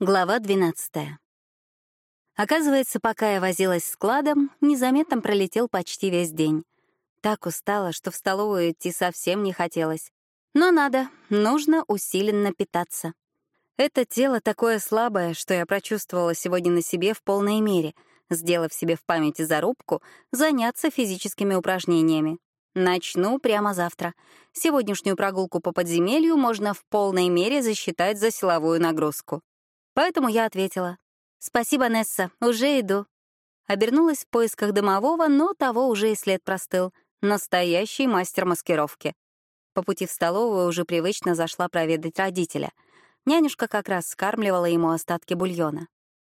Глава 12. Оказывается, пока я возилась с кладом, незаметно пролетел почти весь день. Так устала, что в столовую идти совсем не хотелось. Но надо, нужно усиленно питаться. Это тело такое слабое, что я прочувствовала сегодня на себе в полной мере, сделав себе в памяти зарубку заняться физическими упражнениями. Начну прямо завтра. Сегодняшнюю прогулку по подземелью можно в полной мере засчитать за силовую нагрузку. Поэтому я ответила. «Спасибо, Несса, уже иду». Обернулась в поисках домового, но того уже и след простыл. Настоящий мастер маскировки. По пути в столовую уже привычно зашла проведать родителя. Нянюшка как раз скармливала ему остатки бульона.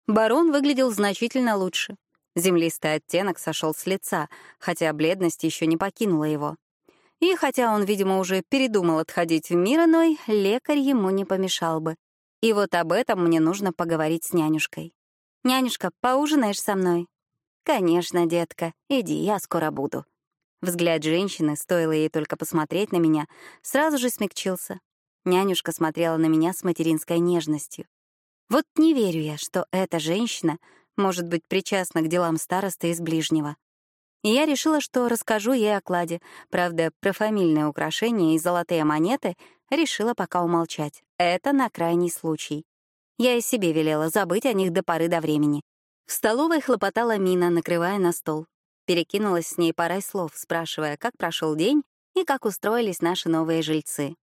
Барон выглядел значительно лучше. Землистый оттенок сошел с лица, хотя бледность еще не покинула его. И хотя он, видимо, уже передумал отходить в мир иной, лекарь ему не помешал бы. И вот об этом мне нужно поговорить с нянюшкой. «Нянюшка, поужинаешь со мной?» «Конечно, детка. Иди, я скоро буду». Взгляд женщины, стоило ей только посмотреть на меня, сразу же смягчился. Нянюшка смотрела на меня с материнской нежностью. Вот не верю я, что эта женщина может быть причастна к делам старосты из ближнего. И я решила, что расскажу ей о кладе. Правда, про фамильные украшения и золотые монеты решила пока умолчать. Это на крайний случай. Я и себе велела забыть о них до поры до времени. В столовой хлопотала Мина, накрывая на стол. Перекинулась с ней парой слов, спрашивая, как прошел день и как устроились наши новые жильцы.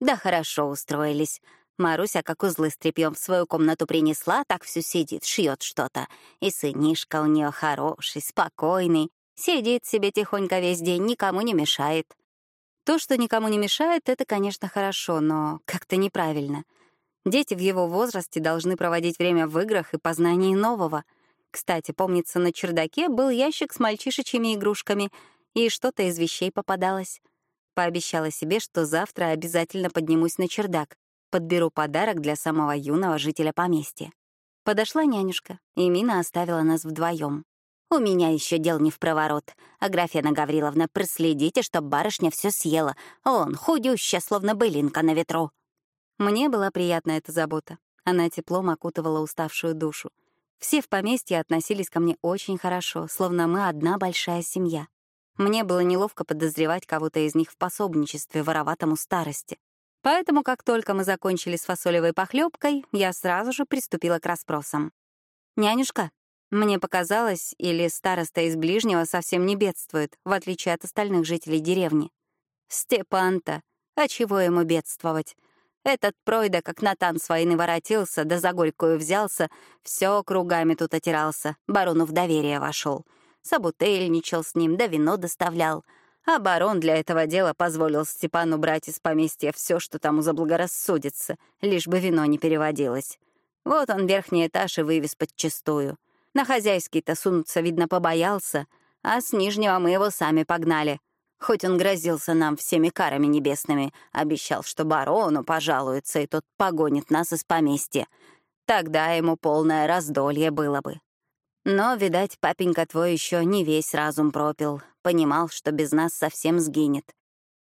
Да хорошо устроились. Маруся, как узлы с тряпьем в свою комнату принесла, так все сидит, шьет что-то. И сынишка у нее хороший, спокойный. Сидит себе тихонько весь день, никому не мешает. То, что никому не мешает, это, конечно, хорошо, но как-то неправильно. Дети в его возрасте должны проводить время в играх и познании нового. Кстати, помнится, на чердаке был ящик с мальчишечьими игрушками, и что-то из вещей попадалось. Пообещала себе, что завтра обязательно поднимусь на чердак, подберу подарок для самого юного жителя поместья. Подошла нянюшка, и Мина оставила нас вдвоем. У меня еще дел не в проворот. Аграфена Гавриловна, проследите, чтоб барышня все съела. Он худющая, словно былинка на ветру. Мне была приятна эта забота. Она теплом окутывала уставшую душу. Все в поместье относились ко мне очень хорошо, словно мы одна большая семья. Мне было неловко подозревать кого-то из них в пособничестве вороватому старости. Поэтому, как только мы закончили с фасолевой похлебкой, я сразу же приступила к расспросам. «Нянюшка, мне показалось, или староста из ближнего совсем не бедствует, в отличие от остальных жителей деревни. Степан-то, а чего ему бедствовать? Этот пройда, как Натан с войны воротился, да за горькую взялся, все кругами тут отирался, барону в доверие вошел. Собутыльничал с ним, да вино доставлял. А барон для этого дела позволил Степану брать из поместья все, что тому заблагорассудится, лишь бы вино не переводилось. Вот он верхний этаж и вывез подчистую. На хозяйский-то сунуться, видно, побоялся, а с нижнего мы его сами погнали. Хоть он грозился нам всеми карами небесными, обещал, что барону пожалуется, и тот погонит нас из поместья. Тогда ему полное раздолье было бы. Но, видать, папенька твой еще не весь разум пропил, понимал, что без нас совсем сгинет.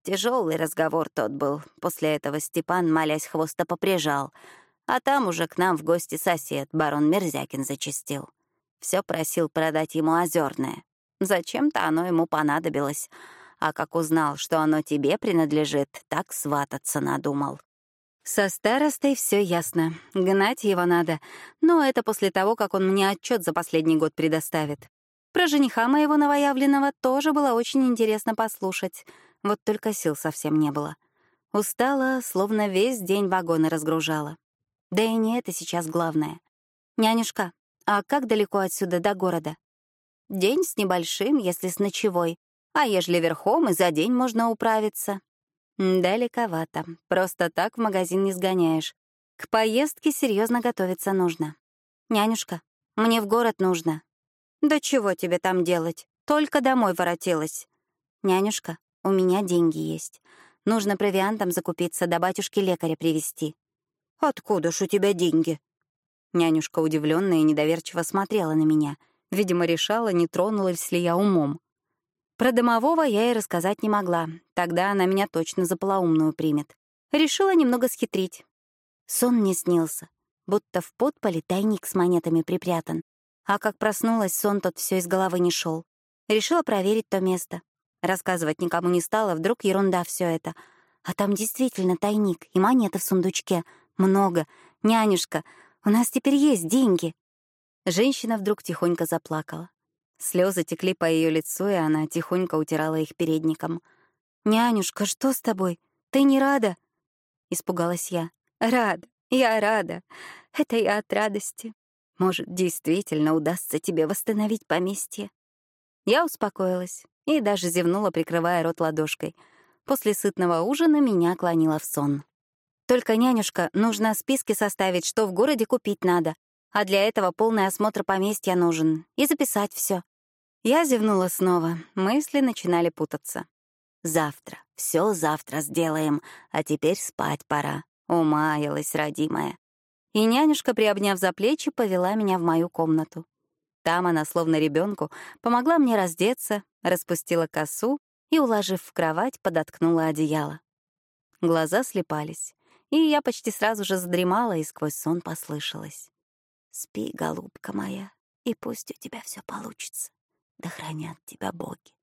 Тяжелый разговор тот был. После этого Степан, молясь хвоста, поприжал. А там уже к нам в гости сосед, барон Мерзякин, зачастил. Все просил продать ему озерное. Зачем-то оно ему понадобилось. А как узнал, что оно тебе принадлежит, так свататься надумал. Со старостой все ясно. Гнать его надо. Но это после того, как он мне отчет за последний год предоставит. Про жениха моего новоявленного тоже было очень интересно послушать. Вот только сил совсем не было. Устала, словно весь день вагоны разгружала. Да и не это сейчас главное. «Нянюшка, а как далеко отсюда до города? День с небольшим, если с ночевой. А ежели верхом, и за день можно управиться. Далековато. Просто так в магазин не сгоняешь. К поездке серьезно готовиться нужно. Нянюшка, мне в город нужно. Да чего тебе там делать? Только домой воротилась. Нянюшка, у меня деньги есть. Нужно провиантом закупиться, да батюшки лекаря привести. Откуда ж у тебя деньги? Нянюшка удивленно и недоверчиво смотрела на меня. Видимо, решала, не тронулась ли я умом. Про домового я и рассказать не могла. Тогда она меня точно за полоумную примет. Решила немного схитрить. Сон мне снился. будто в подполе тайник с монетами припрятан. А как проснулась, сон тот все из головы не шел. Решила проверить то место. Рассказывать никому не стала, вдруг ерунда все это. А там действительно тайник и монеты в сундучке. Много. Нянюшка, у нас теперь есть деньги. Женщина вдруг тихонько заплакала. Слезы текли по ее лицу, и она тихонько утирала их передником. «Нянюшка, что с тобой? Ты не рада?» Испугалась я. «Рада, я рада. Это я от радости. Может, действительно удастся тебе восстановить поместье?» Я успокоилась и даже зевнула, прикрывая рот ладошкой. После сытного ужина меня клонило в сон. «Только, нянюшка, нужно списки составить, что в городе купить надо. А для этого полный осмотр поместья нужен. И записать все. Я зевнула снова. Мысли начинали путаться. Завтра, все завтра сделаем, а теперь спать пора. Умаялась, родимая. И нянюшка, приобняв за плечи, повела меня в мою комнату. Там она, словно ребенку, помогла мне раздеться, распустила косу и, уложив в кровать, подоткнула одеяло. Глаза слепались, и я почти сразу же задремала, и сквозь сон послышалось. «Спи, голубка моя, и пусть у тебя все получится. Да хранят тебя боги.